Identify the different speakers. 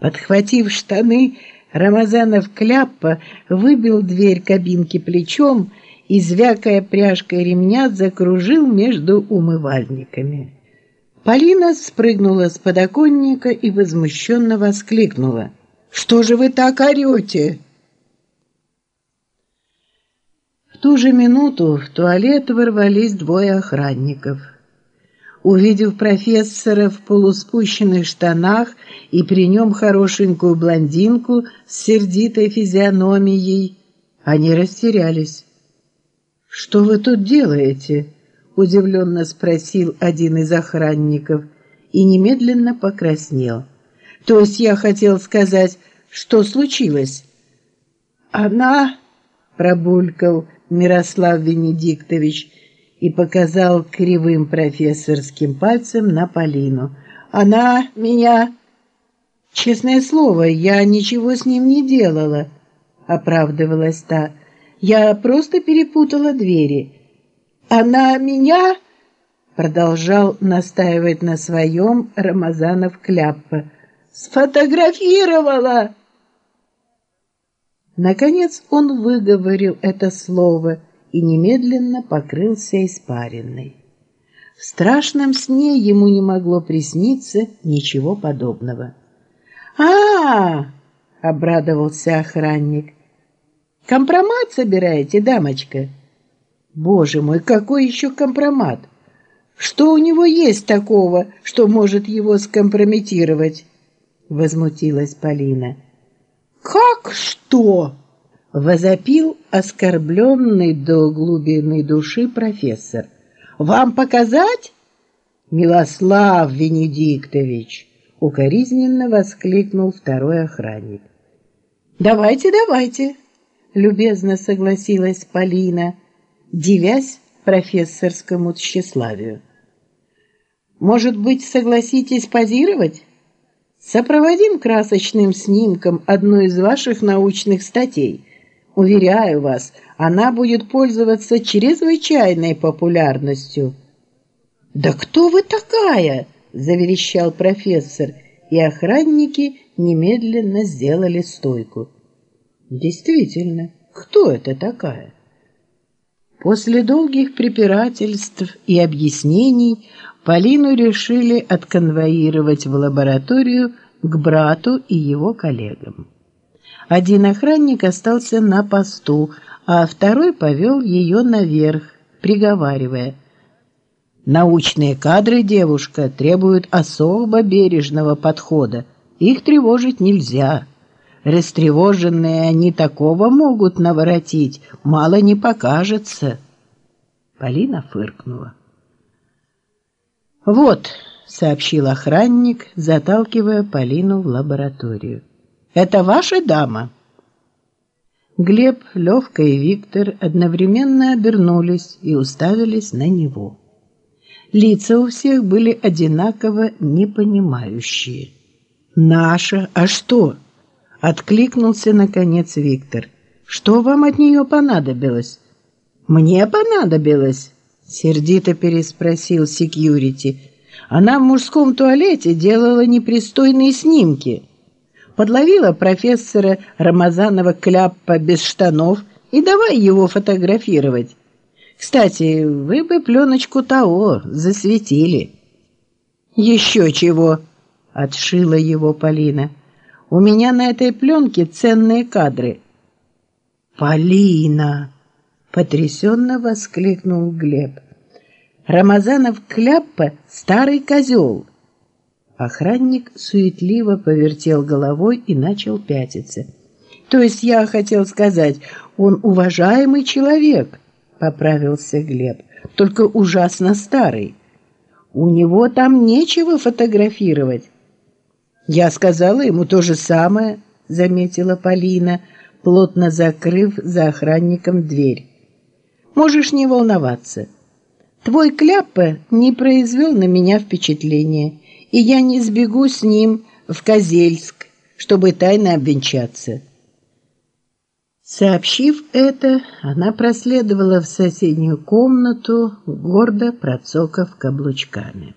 Speaker 1: Подхватив штаны, Рамазанов кляпа выбил дверь кабинки плечом и, звякая пряжкой ремня, закружил между умывальниками. Полина спрыгнула с подоконника и возмущенно воскликнула. «Что же вы так орете?» В ту же минуту в туалет ворвались двое охранников. Увидев профессора в полуспущенных штанах и при нем хорошенькую блондинку с сердитой физиономией, они растерялись. «Что вы тут делаете?» — удивленно спросил один из охранников и немедленно покраснел. «То есть я хотел сказать, что случилось?» «Она...» — пробулькал Мирослав Венедиктович и показал кривым профессорским пальцем на Полину. «Она меня...» «Честное слово, я ничего с ним не делала», — оправдывалась та. «Я просто перепутала двери». «Она меня...» — продолжал настаивать на своем Рамазанов Кляппа. «Сфотографировала!» Наконец он выговорил это слово и немедленно покрылся испаренной. В страшном сне ему не могло присниться ничего подобного. а, -а, -а обрадовался охранник. «Компромат собираете, дамочка?» «Боже мой, какой еще компромат? Что у него есть такого, что может его скомпрометировать?» Возмутилась Полина. «Как что?» — возопил оскорбленный до глубины души профессор. «Вам показать?» «Милослав Венедиктович!» — укоризненно воскликнул второй охранник. «Давайте, давайте!» — любезно согласилась Полина, девясь профессорскому тщеславию. «Может быть, согласитесь позировать?» Сопроводим красочным снимком одну из ваших научных статей. Уверяю вас, она будет пользоваться чрезвычайной популярностью. «Да кто вы такая?» – заверещал профессор, и охранники немедленно сделали стойку. «Действительно, кто это такая?» После долгих препирательств и объяснений Полину решили отконвоировать в лабораторию к брату и его коллегам. Один охранник остался на посту, а второй повел ее наверх, приговаривая. «Научные кадры, девушка, требуют особо бережного подхода. Их тревожить нельзя. Растревоженные они такого могут наворотить, мало не покажется». Полина фыркнула. «Вот», — сообщил охранник, заталкивая Полину в лабораторию. «Это ваша дама?» Глеб, Левка и Виктор одновременно обернулись и уставились на него. Лица у всех были одинаково непонимающие. «Наша? А что?» — откликнулся, наконец, Виктор. «Что вам от нее понадобилось?» «Мне понадобилось?» Сердито переспросил секьюрити. Она в мужском туалете делала непристойные снимки. Подловила профессора Рамазанова кляппа без штанов и давай его фотографировать. Кстати, вы бы пленочку того засветили. Еще чего, отшила его Полина. У меня на этой пленке ценные кадры. Полина! Потрясенно воскликнул Глеб. Рамазанов Кляппа — старый козел. Охранник суетливо повертел головой и начал пятиться. То есть я хотел сказать, он уважаемый человек, поправился Глеб, только ужасно старый. У него там нечего фотографировать. Я сказала ему то же самое, заметила Полина, плотно закрыв за охранником дверь. Можешь не волноваться. Твой Кляппе не произвел на меня впечатления, и я не сбегу с ним в Козельск, чтобы тайно обвенчаться. Сообщив это, она проследовала в соседнюю комнату, гордо процокав каблучками.